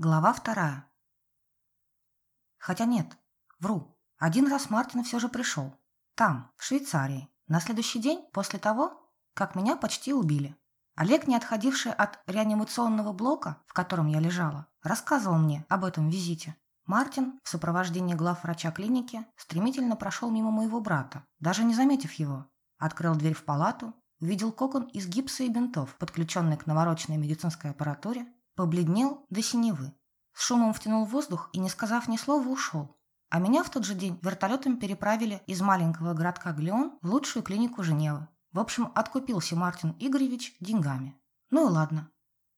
Глава вторая. Хотя нет, вру. Один раз Мартин все же пришел. Там, в Швейцарии. На следующий день, после того, как меня почти убили. Олег, не отходивший от реанимационного блока, в котором я лежала, рассказывал мне об этом визите. Мартин в сопровождении главврача клиники стремительно прошел мимо моего брата, даже не заметив его. Открыл дверь в палату, увидел кокон из гипса и бинтов, подключенный к навороченной медицинской аппаратуре, побледнел до синевы. С шумом втянул воздух и, не сказав ни слова, ушел. А меня в тот же день вертолетом переправили из маленького городка Глеон в лучшую клинику Женевы. В общем, откупился Мартин Игоревич деньгами. Ну и ладно.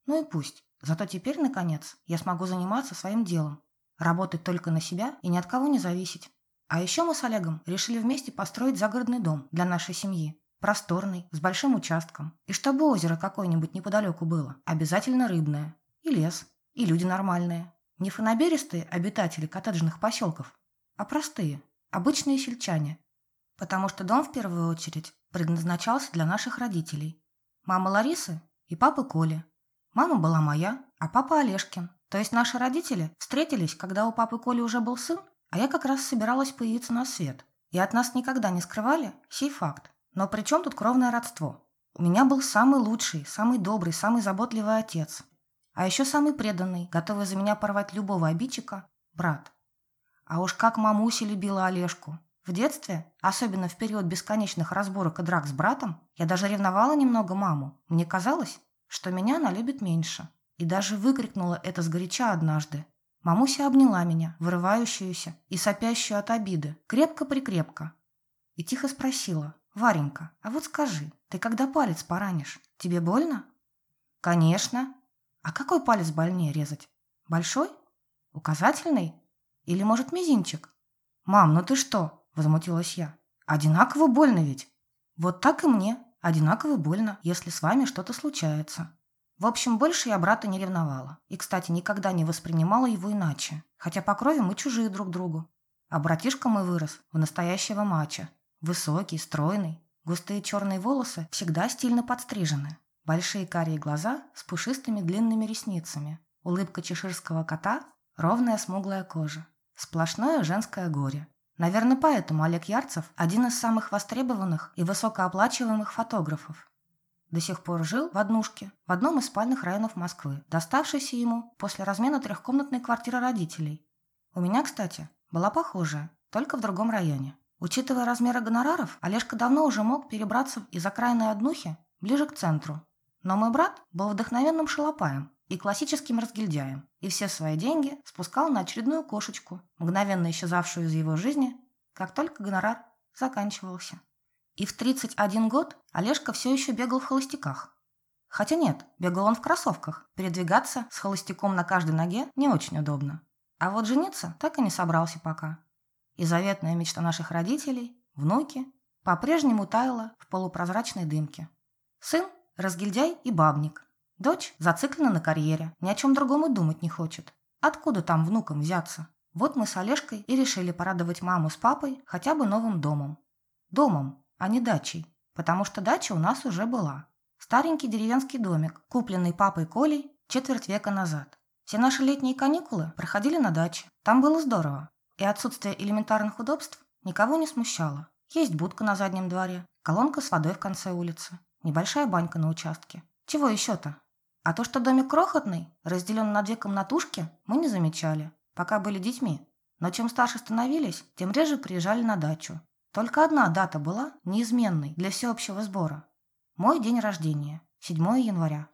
Ну и пусть. Зато теперь, наконец, я смогу заниматься своим делом. Работать только на себя и ни от кого не зависеть. А еще мы с Олегом решили вместе построить загородный дом для нашей семьи. Просторный, с большим участком. И чтобы озеро какое-нибудь неподалеку было. Обязательно рыбное. И лес. И люди нормальные. Не фанаберистые обитатели коттеджных поселков, а простые, обычные сельчане. Потому что дом в первую очередь предназначался для наших родителей. Мама Ларисы и папы Коли. Мама была моя, а папа Олежкин. То есть наши родители встретились, когда у папы Коли уже был сын, а я как раз собиралась появиться на свет. И от нас никогда не скрывали сей факт. Но при чем тут кровное родство? У меня был самый лучший, самый добрый, самый заботливый отец. А еще самый преданный, готовый за меня порвать любого обидчика – брат. А уж как мамуся любила Олежку. В детстве, особенно в период бесконечных разборок и драк с братом, я даже ревновала немного маму. Мне казалось, что меня она любит меньше. И даже выкрикнула это сгоряча однажды. Мамуся обняла меня, вырывающуюся и сопящую от обиды, крепко-прикрепко. И тихо спросила, «Варенька, а вот скажи, ты когда палец поранишь, тебе больно?» «Конечно», а какой палец больнее резать? Большой? Указательный? Или, может, мизинчик? Мам, ну ты что? Возмутилась я. Одинаково больно ведь. Вот так и мне. Одинаково больно, если с вами что-то случается. В общем, больше я брата не ревновала. И, кстати, никогда не воспринимала его иначе. Хотя по крови мы чужие друг другу. А братишка мой вырос в настоящего мача. Высокий, стройный. Густые черные волосы всегда стильно подстрижены. Большие карие глаза с пушистыми длинными ресницами. Улыбка чеширского кота, ровная смуглая кожа. Сплошное женское горе. Наверное, поэтому Олег Ярцев – один из самых востребованных и высокооплачиваемых фотографов. До сих пор жил в однушке в одном из спальных районов Москвы, доставшейся ему после размена трехкомнатной квартиры родителей. У меня, кстати, была похожая, только в другом районе. Учитывая размеры гонораров, Олежка давно уже мог перебраться из окраинной однухи ближе к центру, но мой брат был вдохновенным шалопаем и классическим разгильдяем, и все свои деньги спускал на очередную кошечку, мгновенно исчезавшую из его жизни, как только гонорар заканчивался. И в 31 год Олежка все еще бегал в холостяках. Хотя нет, бегал он в кроссовках. Передвигаться с холостяком на каждой ноге не очень удобно. А вот жениться так и не собрался пока. И заветная мечта наших родителей, внуки, по-прежнему таяла в полупрозрачной дымке. Сын Разгильдяй и бабник. Дочь зациклена на карьере, ни о чем другом и думать не хочет. Откуда там внукам взяться? Вот мы с Олежкой и решили порадовать маму с папой хотя бы новым домом. Домом, а не дачей, потому что дача у нас уже была. Старенький деревенский домик, купленный папой Колей четверть века назад. Все наши летние каникулы проходили на даче. Там было здорово. И отсутствие элементарных удобств никого не смущало. Есть будка на заднем дворе, колонка с водой в конце улицы, Небольшая банька на участке. Чего еще-то? А то, что домик крохотный, разделен на две комнатушки, мы не замечали, пока были детьми. Но чем старше становились, тем реже приезжали на дачу. Только одна дата была неизменной для всеобщего сбора. Мой день рождения, 7 января.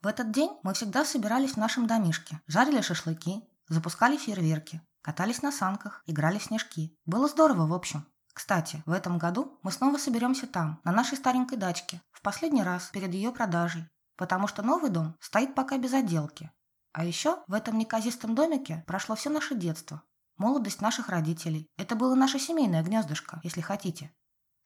В этот день мы всегда собирались в нашем домишке, жарили шашлыки, запускали фейерверки, катались на санках, играли в снежки. Было здорово, в общем. Кстати, в этом году мы снова соберемся там, на нашей старенькой дачке, в последний раз перед ее продажей, потому что новый дом стоит пока без отделки. А еще в этом неказистом домике прошло все наше детство, молодость наших родителей. Это было наше семейное гнездышко, если хотите.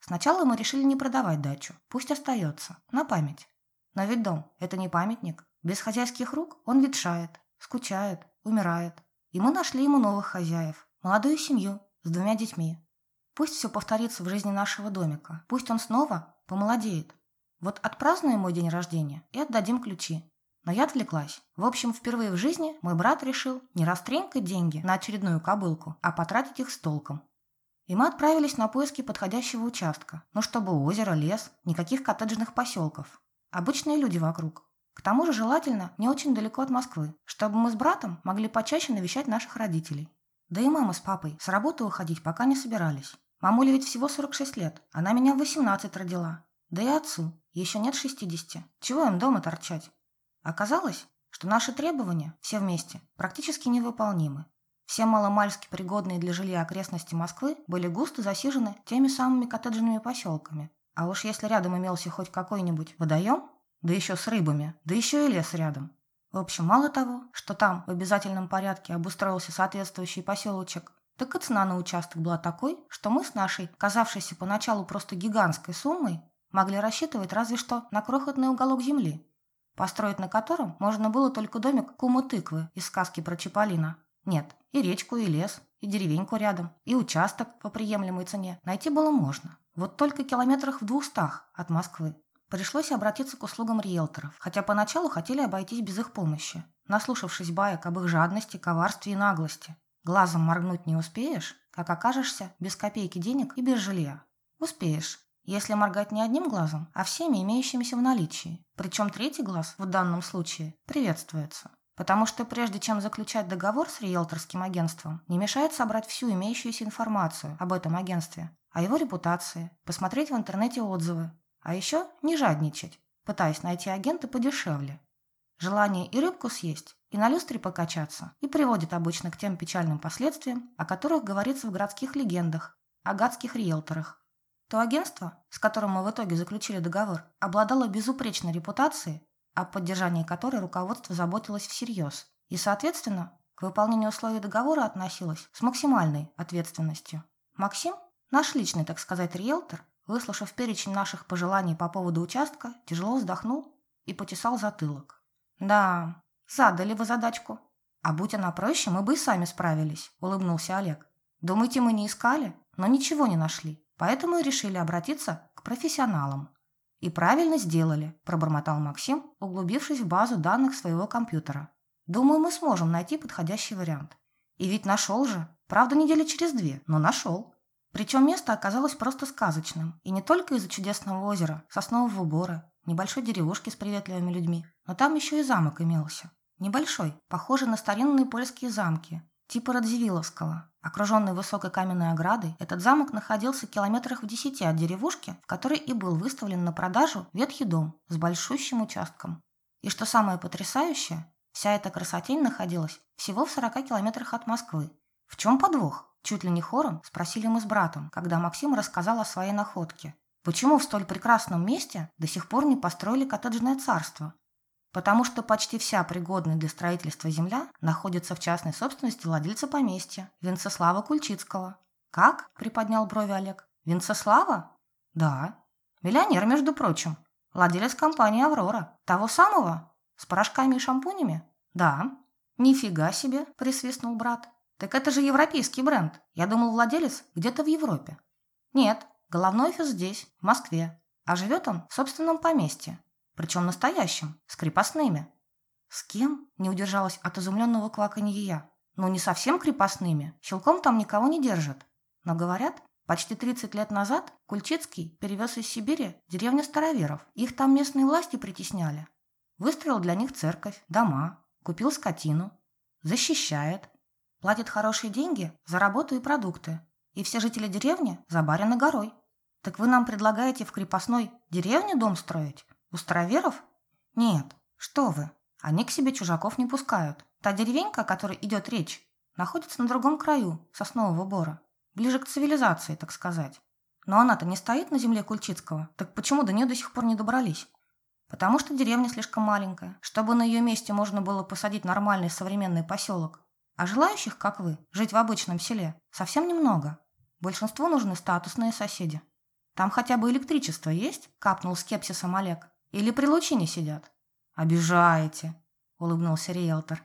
Сначала мы решили не продавать дачу, пусть остается, на память. Но ведь дом – это не памятник. Без хозяйских рук он ветшает, скучает, умирает. И мы нашли ему новых хозяев, молодую семью с двумя детьми. Пусть все повторится в жизни нашего домика. Пусть он снова помолодеет. Вот отпразднуем мой день рождения и отдадим ключи. Но я отвлеклась. В общем, впервые в жизни мой брат решил не растренькать деньги на очередную кобылку, а потратить их с толком. И мы отправились на поиски подходящего участка. Ну, чтобы озеро, лес, никаких коттеджных поселков. Обычные люди вокруг. К тому же желательно не очень далеко от Москвы, чтобы мы с братом могли почаще навещать наших родителей. Да и мама с папой с работы уходить пока не собирались. Мамуле ведь всего 46 лет, она меня в 18 родила. Да и отцу, еще нет 60. Чего им дома торчать? Оказалось, что наши требования, все вместе, практически невыполнимы. Все маломальски пригодные для жилья окрестности Москвы были густо засижены теми самыми коттеджными поселками. А уж если рядом имелся хоть какой-нибудь водоем, да еще с рыбами, да еще и лес рядом. В общем, мало того, что там в обязательном порядке обустроился соответствующий поселочек, так и цена на участок была такой, что мы с нашей, казавшейся поначалу просто гигантской суммой, могли рассчитывать разве что на крохотный уголок земли, построить на котором можно было только домик кума тыквы из сказки про Чаполина. Нет, и речку, и лес, и деревеньку рядом, и участок по приемлемой цене найти было можно. Вот только километрах в двухстах от Москвы. Пришлось обратиться к услугам риэлторов, хотя поначалу хотели обойтись без их помощи, наслушавшись баек об их жадности, коварстве и наглости. Глазом моргнуть не успеешь, как окажешься без копейки денег и без жилья. Успеешь, если моргать не одним глазом, а всеми имеющимися в наличии. Причем третий глаз в данном случае приветствуется. Потому что прежде чем заключать договор с риэлторским агентством, не мешает собрать всю имеющуюся информацию об этом агентстве, о его репутации, посмотреть в интернете отзывы, а еще не жадничать, пытаясь найти агента подешевле. Желание и рыбку съесть, и на люстре покачаться, и приводит обычно к тем печальным последствиям, о которых говорится в городских легендах, о гадских риэлторах. То агентство, с которым мы в итоге заключили договор, обладало безупречной репутацией, о поддержании которой руководство заботилось всерьез, и, соответственно, к выполнению условий договора относилось с максимальной ответственностью. Максим, наш личный, так сказать, риэлтор, выслушав перечень наших пожеланий по поводу участка, тяжело вздохнул и потесал затылок. «Да, задали вы задачку. А будь она проще, мы бы и сами справились», – улыбнулся Олег. «Думаете, мы не искали, но ничего не нашли, поэтому и решили обратиться к профессионалам». «И правильно сделали», – пробормотал Максим, углубившись в базу данных своего компьютера. «Думаю, мы сможем найти подходящий вариант. И ведь нашел же. Правда, недели через две, но нашел». Причем место оказалось просто сказочным. И не только из-за чудесного озера, соснового бора, небольшой деревушки с приветливыми людьми, но там еще и замок имелся. Небольшой, похожий на старинные польские замки, типа Радзивилловского. Окруженный высокой каменной оградой, этот замок находился километрах в десяти от деревушки, в которой и был выставлен на продажу ветхий дом с большущим участком. И что самое потрясающее, вся эта красотень находилась всего в 40 километрах от Москвы. В чем подвох? Чуть ли не хором спросили мы с братом, когда Максим рассказал о своей находке. Почему в столь прекрасном месте до сих пор не построили коттеджное царство? Потому что почти вся пригодная для строительства земля находится в частной собственности владельца поместья Венцеслава Кульчицкого. «Как?» – приподнял брови Олег. «Венцеслава?» «Да. Миллионер, между прочим. Владелец компании «Аврора». Того самого? С порошками и шампунями?» «Да». «Нифига себе!» – присвистнул брат. «Так это же европейский бренд. Я думал, владелец где-то в Европе». «Нет, головной офис здесь, в Москве. А живет он в собственном поместье, причем настоящим, с крепостными. С кем? Не удержалась от изумленного кваканья я. Ну, не совсем крепостными, щелком там никого не держат. Но говорят, почти 30 лет назад Кульчицкий перевез из Сибири деревню староверов. Их там местные власти притесняли. Выстроил для них церковь, дома, купил скотину. Защищает. Платит хорошие деньги за работу и продукты. И все жители деревни за барина горой. Так вы нам предлагаете в крепостной деревне дом строить? У староверов? Нет. Что вы? Они к себе чужаков не пускают. Та деревенька, о которой идет речь, находится на другом краю соснового бора. Ближе к цивилизации, так сказать. Но она-то не стоит на земле Кульчицкого. Так почему до нее до сих пор не добрались? Потому что деревня слишком маленькая, чтобы на ее месте можно было посадить нормальный современный поселок. А желающих, как вы, жить в обычном селе, совсем немного. Большинству нужны статусные соседи. Там хотя бы электричество есть? Капнул скепсисом Олег. Или при лучине сидят?» «Обижаете», — улыбнулся риэлтор.